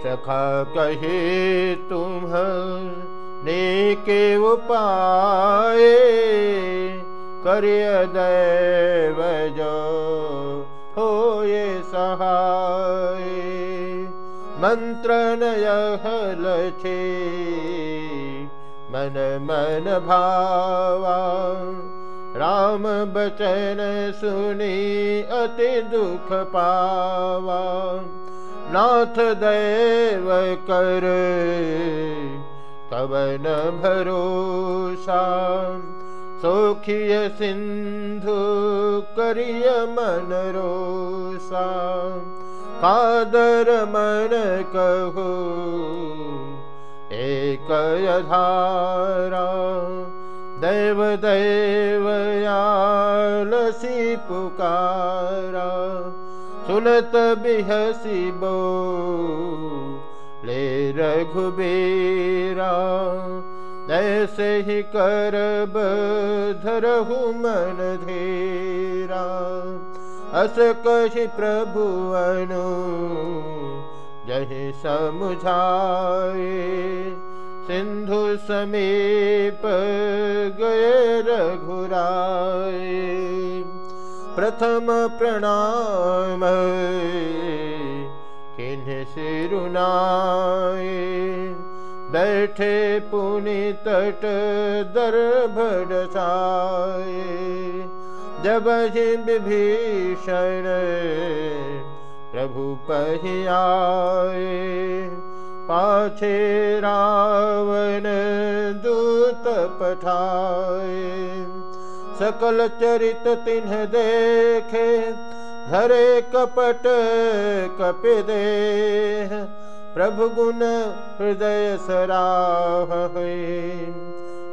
सखा कहे तुम ने उपाय करिय दैव जो ये सहाय। मंत्र नयहल छे मन मन भावा। राम बचन सुनी अति दुख पावा नाथ देव कर कवन भरोसा। सोखिय सिंधु करिय मन कादर मन कहो एक धारा देव देवयालसी पुकारा सुनत बिहसी ले रघुबीरा ही करब धरहु मन धीरा। प्रभु अनु जहि समुझाए सिंधु समीप गए रघुराए प्रथम सिरुनाए बैठे पुनि तट दरभड़साए जब विभीषण प्रभु पहियाए पाछे रावण दूत पठाए सकल चरित तिन्ह देखे हरे कपट कप दे प्रभु गुण हृदय सराह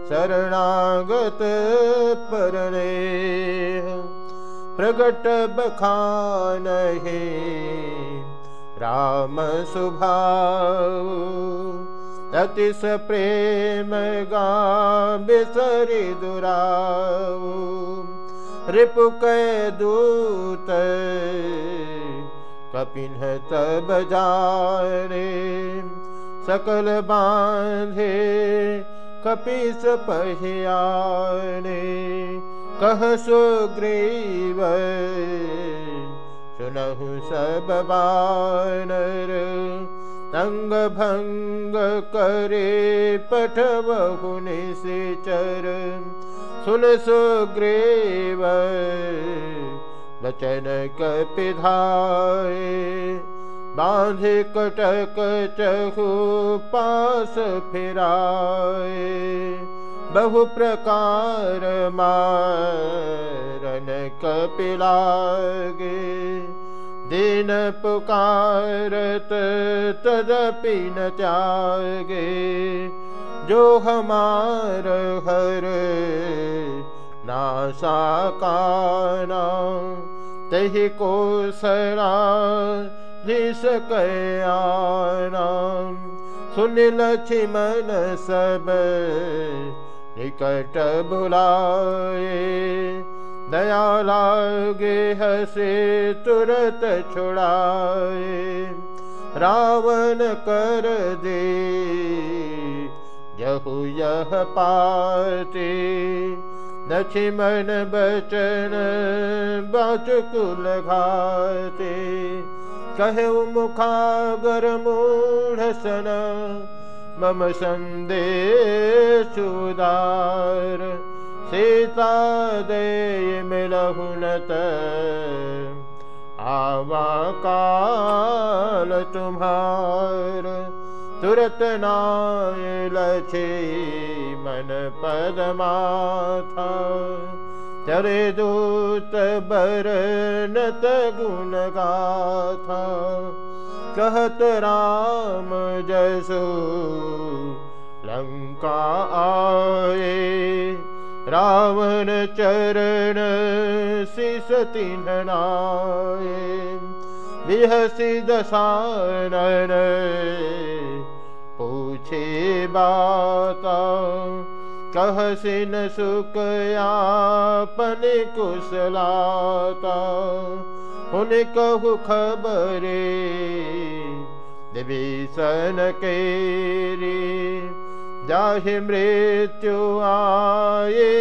शरणागत परणे प्रगट बखान है। राम सुभाव अतिश प्रेम गा बिसरि दुराव। रिपु दूत, कपिन तब जाने। सकल बांधे, कपिस पहियाने कह सुग्रीव, सुनहु सब बानर। सुग्रीव बचन कपिधाय। बांधे कटक चहु पास फिराए बहु प्रकार मारन कपिलागे दिन पुकारत, तदपि न त्यागे। जो हमार हर, नासा काना, तही को सरा कयाना सुन लक्ष्मण सब, निकट बुलाए। दया लागे हसे तुरत छुड़ाए। रावण कर दे जहु यह पाते। लक्ष्मण बचन कुल घाते कहे मुखागर मूढ़ सन मम सुदार सीता दे मिलहुनत आवा काल नाय लछे मन पद माथा चरे दूत बरनत गुण गाथा कहत राम जसो लंका आए रावण विहसी दसानन पूछे बाता कहसिन सुखयापन कुशलाता। हुन कहु खबरे विभीषण केरी जाहि मृत्यु आये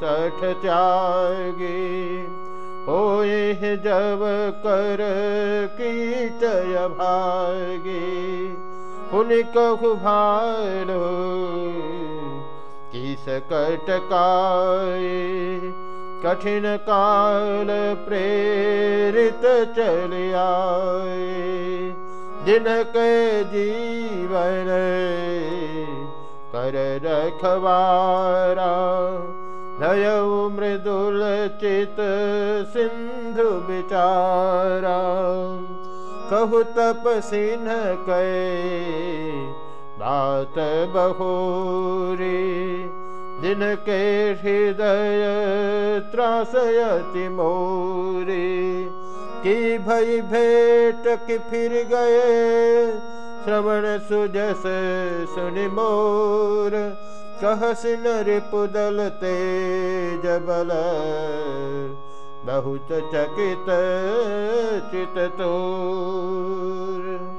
सठ त्यागी। होए जब कर कीटय भागी। कहु भालो किस कटकाए कठिन काल प्रेरित चल आए। जिनके जीवन कर रखवारा नय मृदुल चित सिंधु विचारा। कहु तप सिन्ह कै, बात बहोरी जिनके हृदय त्रासयति मोरी, की भई भेट कि फिर गए, श्रवण सुजस सुनि मोर। कहसिन रिपुदल तेज बल, बहुत चकित चित तोर।